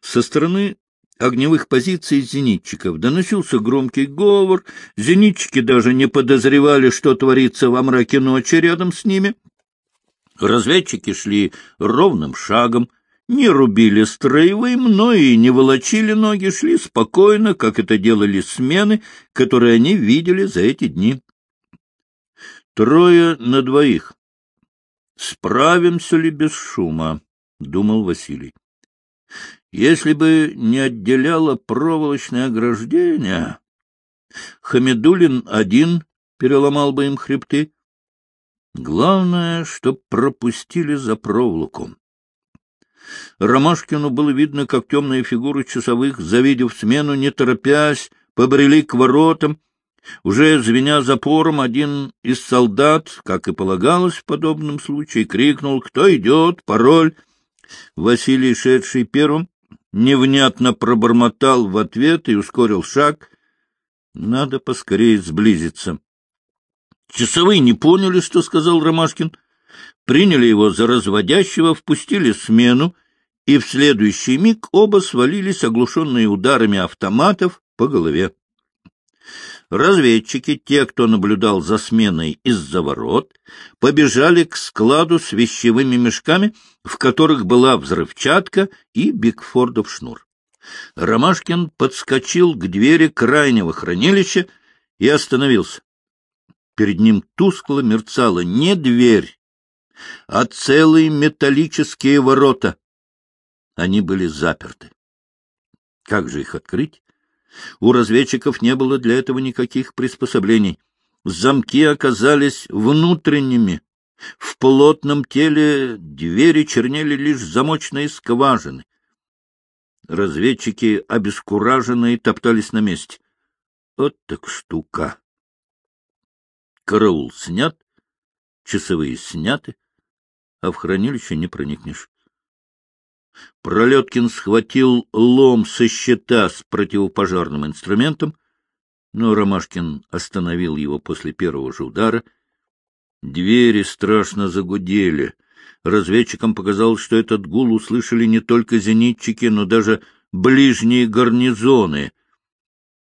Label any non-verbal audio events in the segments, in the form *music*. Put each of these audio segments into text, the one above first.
Со стороны огневых позиций зенитчиков доносился громкий говор, зенитчики даже не подозревали, что творится во мраке ночи рядом с ними. Разведчики шли ровным шагом, не рубили строевым, но и не волочили ноги, шли спокойно, как это делали смены, которые они видели за эти дни. Трое на двоих. Справимся ли без шума? — думал Василий. Если бы не отделяло проволочное ограждение, Хамедулин один переломал бы им хребты. Главное, чтоб пропустили за проволоку. Ромашкину было видно, как темные фигуры часовых, завидев смену, не торопясь, побрели к воротам. Уже звеня запором, один из солдат, как и полагалось в подобном случае, крикнул «Кто идет? Пароль!» Василий, шедший первым, невнятно пробормотал в ответ и ускорил шаг. Надо поскорее сблизиться. Часовые не поняли, что сказал Ромашкин приняли его за разводящего, впустили смену, и в следующий миг оба свалились, оглушенные ударами автоматов, по голове. Разведчики, те, кто наблюдал за сменой из-за ворот, побежали к складу с вещевыми мешками, в которых была взрывчатка и Бигфордов шнур. Ромашкин подскочил к двери крайнего хранилища и остановился. Перед ним тускло мерцала не дверь, а целые металлические ворота. Они были заперты. Как же их открыть? У разведчиков не было для этого никаких приспособлений. Замки оказались внутренними. В плотном теле двери чернели лишь замочные скважины. Разведчики, обескураженные, топтались на месте. Вот так штука. Караул снят, часовые сняты а в хранилище не проникнешь. Пролеткин схватил лом со щита с противопожарным инструментом, но Ромашкин остановил его после первого же удара. Двери страшно загудели. Разведчикам показалось, что этот гул услышали не только зенитчики, но даже ближние гарнизоны.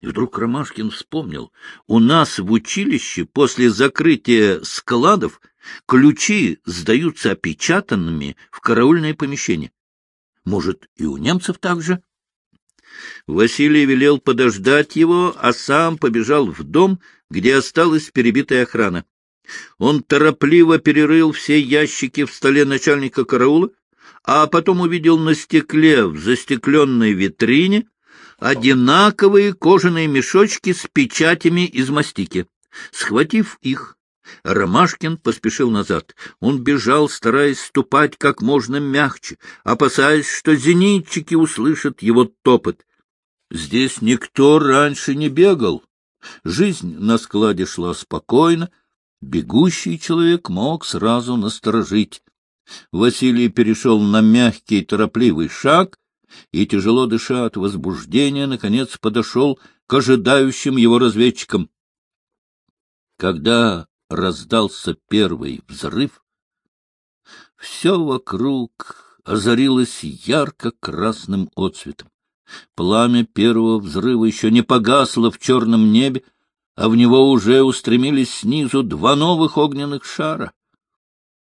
И вдруг Ромашкин вспомнил, у нас в училище после закрытия складов Ключи сдаются опечатанными в караульное помещение. Может, и у немцев так же? Василий велел подождать его, а сам побежал в дом, где осталась перебитая охрана. Он торопливо перерыл все ящики в столе начальника караула, а потом увидел на стекле в застекленной витрине одинаковые кожаные мешочки с печатями из мастики. Схватив их, Ромашкин поспешил назад. Он бежал, стараясь ступать как можно мягче, опасаясь, что зенитчики услышат его топот. Здесь никто раньше не бегал. Жизнь на складе шла спокойно. Бегущий человек мог сразу насторожить. Василий перешел на мягкий, торопливый шаг и, тяжело дыша от возбуждения, наконец подошел к ожидающим его разведчикам. Когда раздался первый взрыв, все вокруг озарилось ярко-красным отцветом. Пламя первого взрыва еще не погасло в черном небе, а в него уже устремились снизу два новых огненных шара.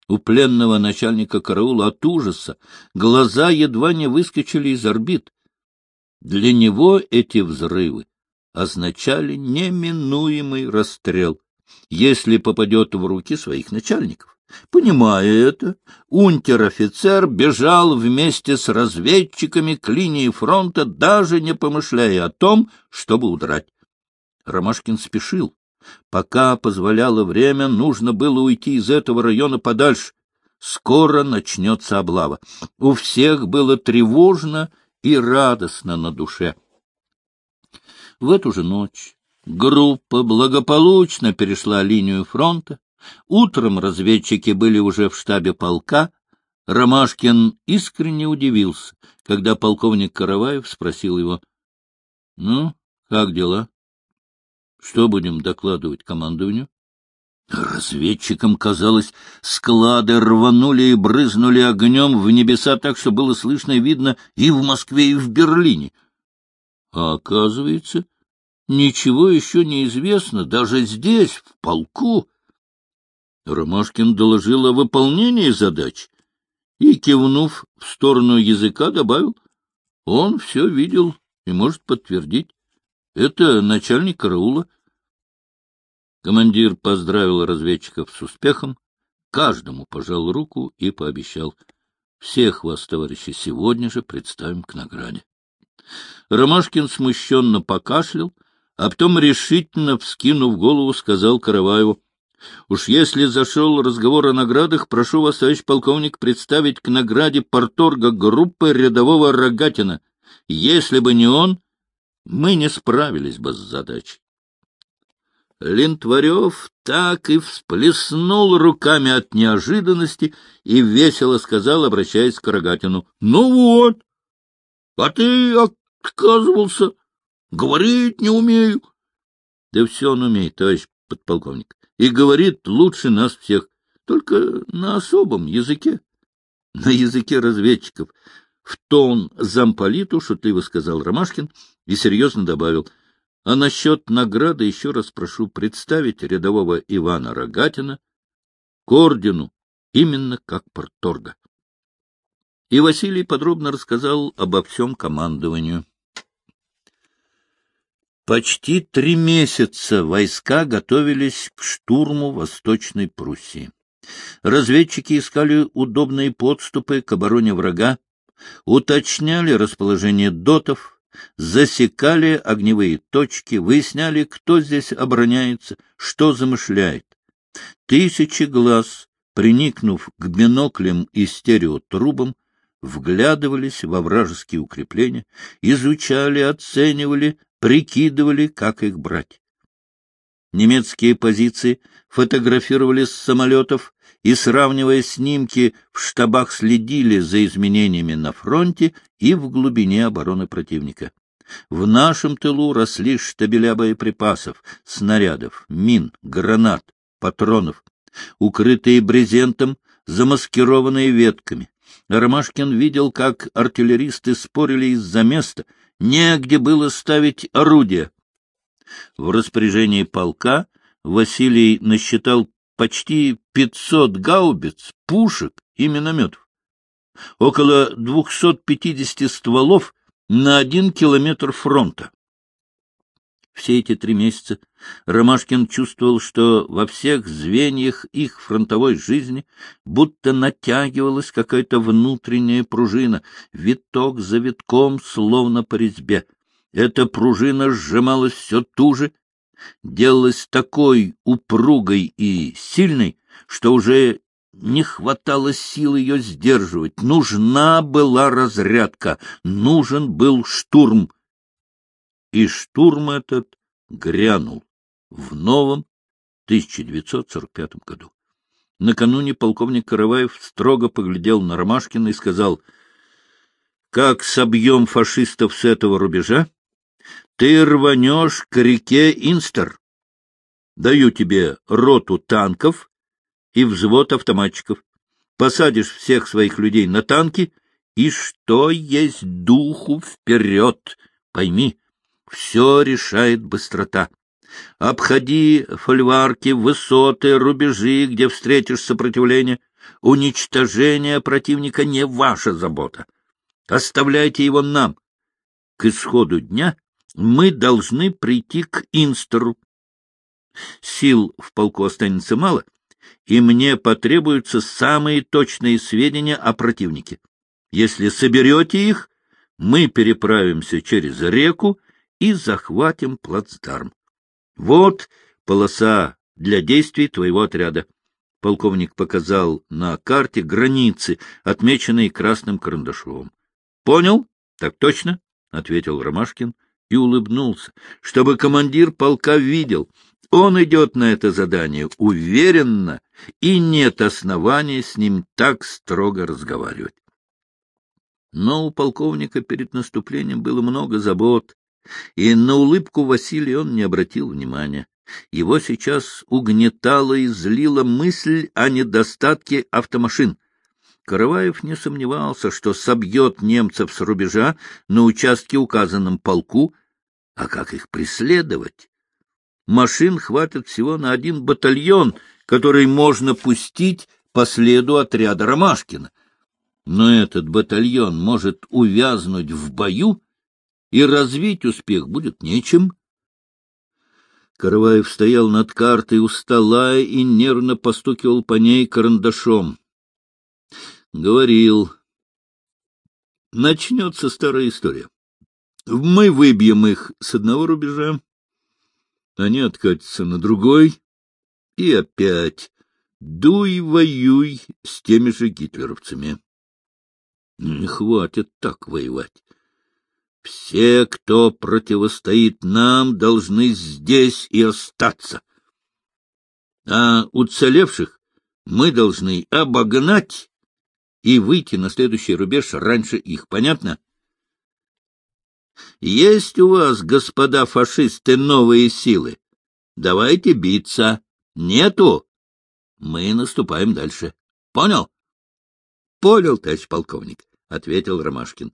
У пленного начальника караула от ужаса глаза едва не выскочили из орбит. Для него эти взрывы означали неминуемый расстрел если попадет в руки своих начальников. Понимая это, унтер-офицер бежал вместе с разведчиками к линии фронта, даже не помышляя о том, чтобы удрать. Ромашкин спешил. Пока позволяло время, нужно было уйти из этого района подальше. Скоро начнется облава. У всех было тревожно и радостно на душе. В эту же ночь Группа благополучно перешла линию фронта. Утром разведчики были уже в штабе полка. Ромашкин искренне удивился, когда полковник Караваев спросил его, — Ну, как дела? Что будем докладывать командованию? Разведчикам казалось, склады рванули и брызнули огнем в небеса так, что было слышно и видно и в Москве, и в Берлине. А оказывается, ничего еще не известно, даже здесь, в полку. Ромашкин доложил о выполнении задач и, кивнув в сторону языка, добавил, он все видел и может подтвердить. Это начальник караула. Командир поздравил разведчиков с успехом, каждому пожал руку и пообещал. Всех вас, товарищи, сегодня же представим к награде. Ромашкин смущенно покашлял, а потом, решительно вскинув голову, сказал Караваеву, — Уж если зашел разговор о наградах, прошу вас, товарищ полковник, представить к награде порторга группы рядового Рогатина. Если бы не он, мы не справились бы с задачей. Лентварев так и всплеснул руками от неожиданности и весело сказал, обращаясь к Рогатину, — Ну вот, а ты отказывался, говорить не умею. — Да все он умеет, товарищ подполковник, и говорит лучше нас всех, только на особом языке, *laughs* на языке разведчиков. В тон замполиту шутливо сказал Ромашкин и серьезно добавил — а насчет награды еще раз прошу представить рядового Ивана Рогатина к ордену именно как порторга. И Василий подробно рассказал обо всем командованию. Почти три месяца войска готовились к штурму Восточной Пруссии. Разведчики искали удобные подступы к обороне врага, уточняли расположение дотов, засекали огневые точки, выясняли, кто здесь обороняется, что замышляет. Тысячи глаз, приникнув к биноклям и стереотрубам, вглядывались во вражеские укрепления, изучали, оценивали, прикидывали, как их брать. Немецкие позиции фотографировали с самолетов и, сравнивая снимки, в штабах следили за изменениями на фронте и в глубине обороны противника. В нашем тылу росли штабеля боеприпасов, снарядов, мин, гранат, патронов, укрытые брезентом, замаскированные ветками. Ромашкин видел, как артиллеристы спорили из-за места, негде было ставить орудия. В распоряжении полка Василий насчитал почти 500 гаубиц, пушек и минометов. Около 250 стволов на один километр фронта. Все эти три месяца Ромашкин чувствовал, что во всех звеньях их фронтовой жизни будто натягивалась какая-то внутренняя пружина, виток за витком, словно по резьбе. Эта пружина сжималась все туже, делалась такой упругой и сильной, что уже не хватало сил ее сдерживать. Нужна была разрядка, нужен был штурм. И штурм этот грянул в новом 1945 году. Накануне полковник Караваев строго поглядел на Ромашкина и сказал, «Как собьем фашистов с этого рубежа, ты рванешь к реке Инстер. Даю тебе роту танков и взвод автоматчиков. Посадишь всех своих людей на танки, и что есть духу вперед. Пойми, все решает быстрота. Обходи фольварки, высоты, рубежи, где встретишь сопротивление. Уничтожение противника не ваша забота. Оставляйте его нам. К исходу дня мы должны прийти к Инстеру. Сил в полку останется мало, и мне потребуются самые точные сведения о противнике. Если соберете их, мы переправимся через реку и захватим плацдарм. Вот полоса для действий твоего отряда. Полковник показал на карте границы, отмеченные красным карандашом. — Понял? — Так точно, — ответил Ромашкин и улыбнулся, чтобы командир полка видел, он идет на это задание уверенно, и нет основания с ним так строго разговаривать. Но у полковника перед наступлением было много забот, и на улыбку Василия он не обратил внимания. Его сейчас угнетала и злила мысль о недостатке автомашин. Караваев не сомневался, что собьет немцев с рубежа на участке, указанном полку, а как их преследовать? Машин хватит всего на один батальон, который можно пустить по следу отряда Ромашкина. Но этот батальон может увязнуть в бою, и развить успех будет нечем. Караваев стоял над картой у стола и нервно постукивал по ней карандашом. Говорил. Начнется старая история. Мы выбьем их с одного рубежа, они откатятся на другой, и опять дуй-воюй с теми же гитлеровцами. Не хватит так воевать. Все, кто противостоит нам, должны здесь и остаться. А уцелевших мы должны обогнать и выйти на следующий рубеж раньше их. Понятно? Есть у вас, господа фашисты, новые силы? Давайте биться. Нету? Мы наступаем дальше. Понял? Понял, товарищ полковник, — ответил Ромашкин.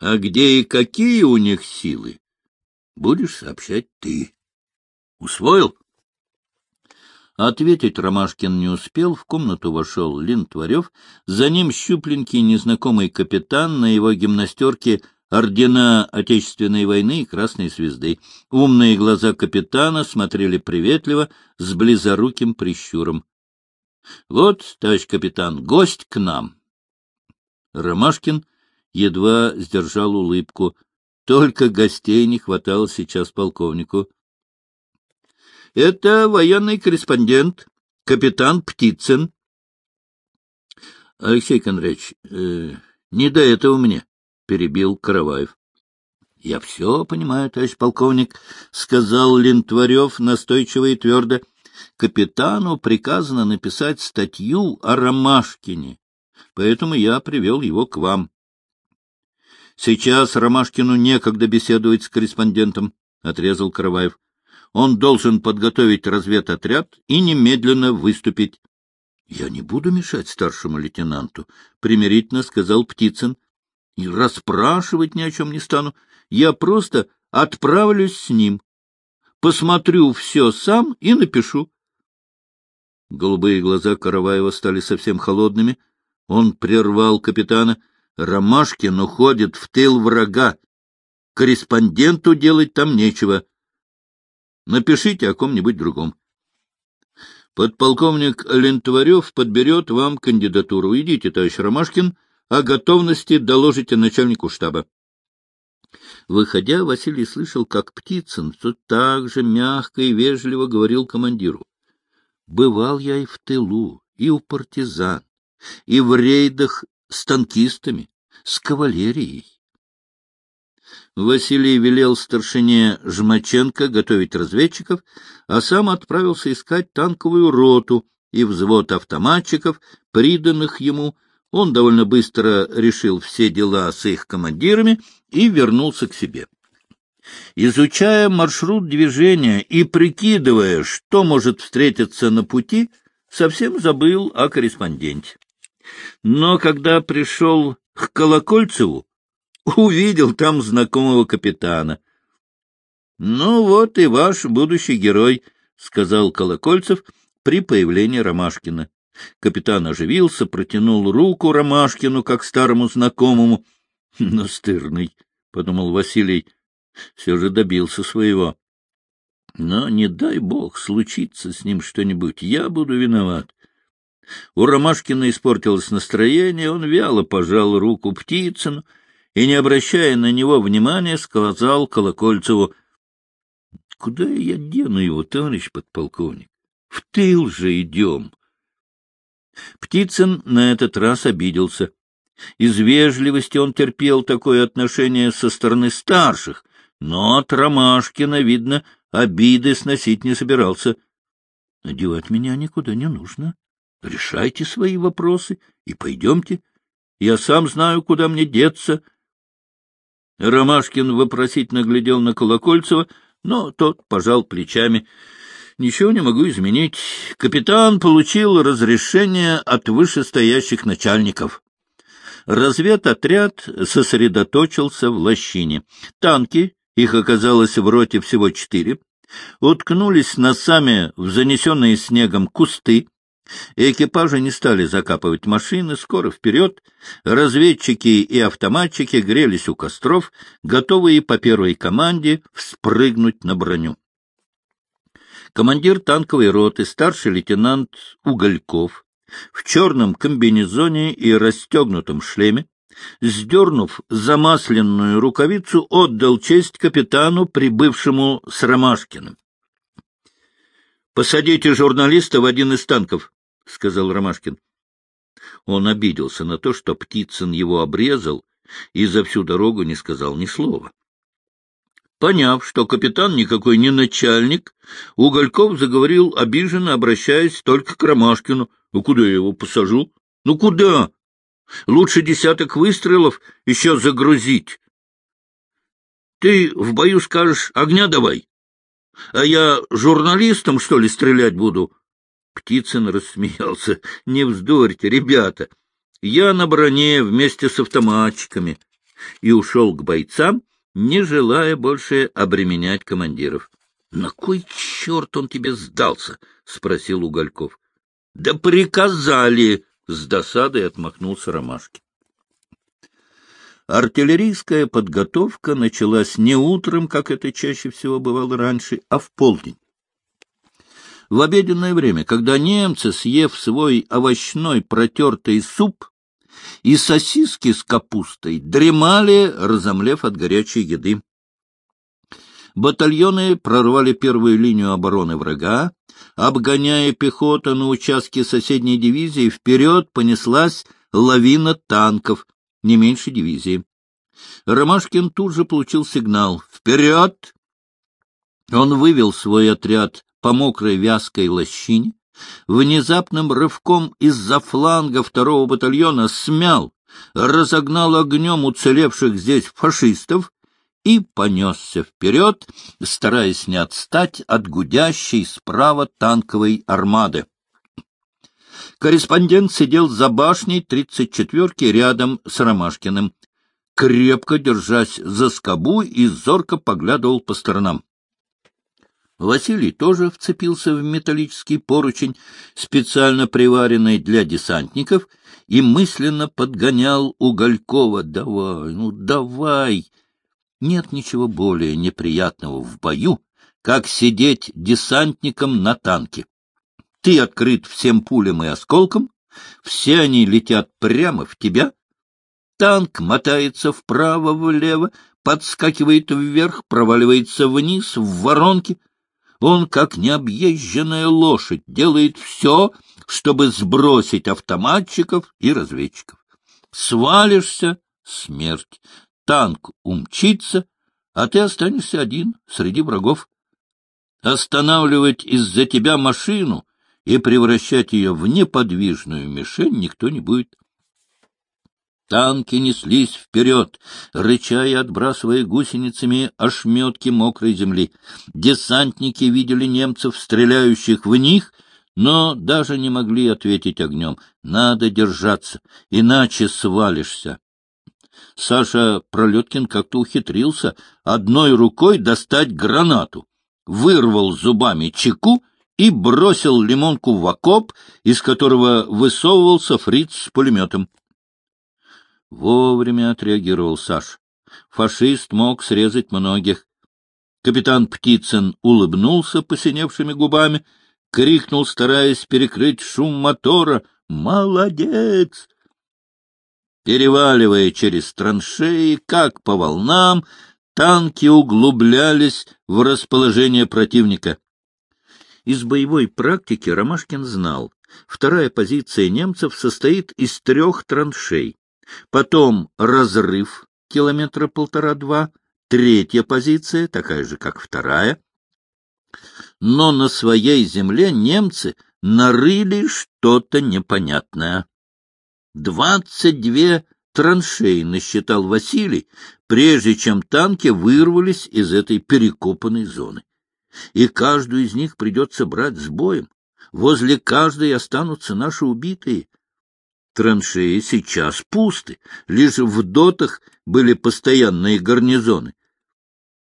А где и какие у них силы, будешь сообщать ты. Усвоил? Ответить Ромашкин не успел, в комнату вошел Линтварев, за ним щупленький незнакомый капитан на его гимнастерке ордена Отечественной войны и Красной Звезды. Умные глаза капитана смотрели приветливо, с близоруким прищуром. — Вот, товарищ капитан, гость к нам. Ромашкин едва сдержал улыбку. Только гостей не хватало сейчас полковнику. — Это военный корреспондент, капитан Птицын. — Алексей Кондратьевич, э, не до этого мне, — перебил Караваев. — Я все понимаю, товарищ полковник, — сказал Лентварев настойчиво и твердо. — Капитану приказано написать статью о Ромашкине, поэтому я привел его к вам. Сейчас Ромашкину некогда беседовать с корреспондентом, — отрезал Караваев. Он должен подготовить разведотряд и немедленно выступить. — Я не буду мешать старшему лейтенанту, — примирительно сказал Птицын. — И расспрашивать ни о чем не стану. Я просто отправлюсь с ним. Посмотрю все сам и напишу. Голубые глаза Караваева стали совсем холодными. Он прервал капитана — Ромашкин уходит в тыл врага. Корреспонденту делать там нечего. Напишите о ком-нибудь другом. Подполковник Лентварев подберет вам кандидатуру. Идите, товарищ Ромашкин, о готовности доложите начальнику штаба. Выходя, Василий слышал, как Птицын все так же мягко и вежливо говорил командиру. «Бывал я и в тылу, и у партизан, и в рейдах с танкистами, с кавалерией. Василий велел старшине Жмаченко готовить разведчиков, а сам отправился искать танковую роту и взвод автоматчиков, приданных ему. Он довольно быстро решил все дела с их командирами и вернулся к себе. Изучая маршрут движения и прикидывая, что может встретиться на пути, совсем забыл о корреспонденте. Но когда пришел к Колокольцеву, увидел там знакомого капитана. — Ну вот и ваш будущий герой, — сказал Колокольцев при появлении Ромашкина. Капитан оживился, протянул руку Ромашкину, как старому знакомому. — Настырный, — подумал Василий, — все же добился своего. Но не дай бог случится с ним что-нибудь, я буду виноват. У Ромашкина испортилось настроение, он вяло пожал руку Птицыну и, не обращая на него внимания, сказал Колокольцеву, — Куда я дену его, товарищ подполковник? В тыл же идем. Птицын на этот раз обиделся. Из вежливости он терпел такое отношение со стороны старших, но от Ромашкина, видно, обиды сносить не собирался. — Одевать меня никуда не нужно, Решайте свои вопросы и пойдемте. Я сам знаю, куда мне деться. Ромашкин вопросительно глядел на Колокольцева, Но тот пожал плечами. Ничего не могу изменить. Капитан получил разрешение от вышестоящих начальников. Разведотряд сосредоточился в лощине. Танки, их оказалось в роте всего четыре, уткнулись носами в занесенные снегом кусты, Экипажи не стали закапывать машины, скоро вперед. Разведчики и автоматчики грелись у костров, готовые по первой команде вспрыгнуть на броню. Командир танковой роты, старший лейтенант Угольков, в черном комбинезоне и расстегнутом шлеме, сдернув замасленную рукавицу, отдал честь капитану, прибывшему с Ромашкиным. — Посадите журналиста в один из танков, — сказал Ромашкин. Он обиделся на то, что Птицын его обрезал, и за всю дорогу не сказал ни слова. Поняв, что капитан никакой не начальник, Угольков заговорил обиженно, обращаясь только к Ромашкину. — Ну, куда я его посажу? Ну, куда? Лучше десяток выстрелов еще загрузить. Ты в бою скажешь «огня давай», а я журналистом, что ли, стрелять буду? Птицын рассмеялся. — Не вздорьте, ребята. Я на броне вместе с автоматчиками. И ушел к бойцам, не желая больше обременять командиров. — На кой черт он тебе сдался? — спросил Угольков. — Да приказали! — с досадой отмахнулся Ромашки. Артиллерийская подготовка началась не утром, как это чаще всего бывало раньше, а в полдень. В обеденное время, когда немцы, съев свой овощной протертый суп и сосиски с капустой, дремали, разомлев от горячей еды. Батальоны прорвали первую линию обороны врага, обгоняя пехоту на участке соседней дивизии, вперед понеслась лавина танков, не меньше дивизии. Ромашкин тут же получил сигнал «Вперед!». Он вывел свой отряд по мокрой вязкой лощине, внезапным рывком из-за фланга второго батальона смял, разогнал огнем уцелевших здесь фашистов и понесся вперед, стараясь не отстать от гудящей справа танковой армады. Корреспондент сидел за башней тридцать четверки рядом с Ромашкиным, крепко держась за скобу и зорко поглядывал по сторонам. Василий тоже вцепился в металлический поручень, специально приваренный для десантников, и мысленно подгонял Уголькова. «Давай, ну давай!» Нет ничего более неприятного в бою, как сидеть десантником на танке. Ты открыт всем пулям и осколкам, все они летят прямо в тебя. Танк мотается вправо-влево, подскакивает вверх, проваливается вниз, в воронки — он, как необъезженная лошадь, делает все, чтобы сбросить автоматчиков и разведчиков. Свалишься — смерть. Танк умчится, а ты останешься один среди врагов. Останавливать из-за тебя машину и превращать ее в неподвижную мишень никто не будет. Танки неслись вперед, рыча и отбрасывая гусеницами ошметки мокрой земли. Десантники видели немцев, стреляющих в них, но даже не могли ответить огнем. Надо держаться, иначе свалишься. Саша Пролеткин как-то ухитрился одной рукой достать гранату, вырвал зубами чеку и бросил лимонку в окоп, из которого высовывался фриц с пулеметом. Вовремя отреагировал Саш. Фашист мог срезать многих. Капитан Птицын улыбнулся посиневшими губами, крикнул, стараясь перекрыть шум мотора. «Молодец!» Переваливая через траншеи, как по волнам, танки углублялись в расположение противника. Из боевой практики Ромашкин знал, вторая позиция немцев состоит из трех траншей. Потом разрыв километра полтора-два, третья позиция, такая же, как вторая. Но на своей земле немцы нарыли что-то непонятное. Двадцать две траншеи насчитал Василий, прежде чем танки вырвались из этой перекопанной зоны. И каждую из них придется брать с боем. Возле каждой останутся наши убитые. Траншеи сейчас пусты, лишь в дотах были постоянные гарнизоны.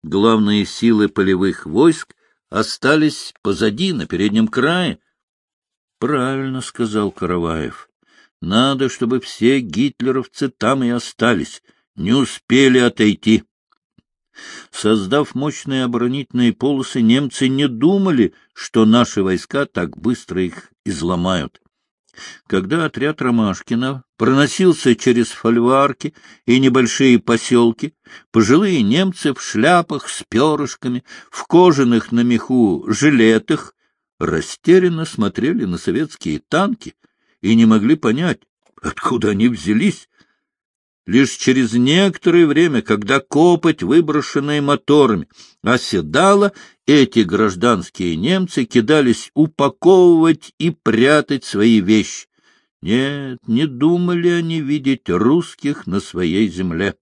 Главные силы полевых войск остались позади, на переднем крае. — Правильно, — сказал Караваев. — Надо, чтобы все гитлеровцы там и остались, не успели отойти. Создав мощные оборонительные полосы, немцы не думали, что наши войска так быстро их изломают. Когда отряд Ромашкина проносился через фольварки и небольшие поселки, пожилые немцы в шляпах с перышками, в кожаных на меху жилетах, растерянно смотрели на советские танки и не могли понять, откуда они взялись. Лишь через некоторое время, когда копоть, выброшенная моторами, оседала, эти гражданские немцы кидались упаковывать и прятать свои вещи. Нет, не думали они видеть русских на своей земле.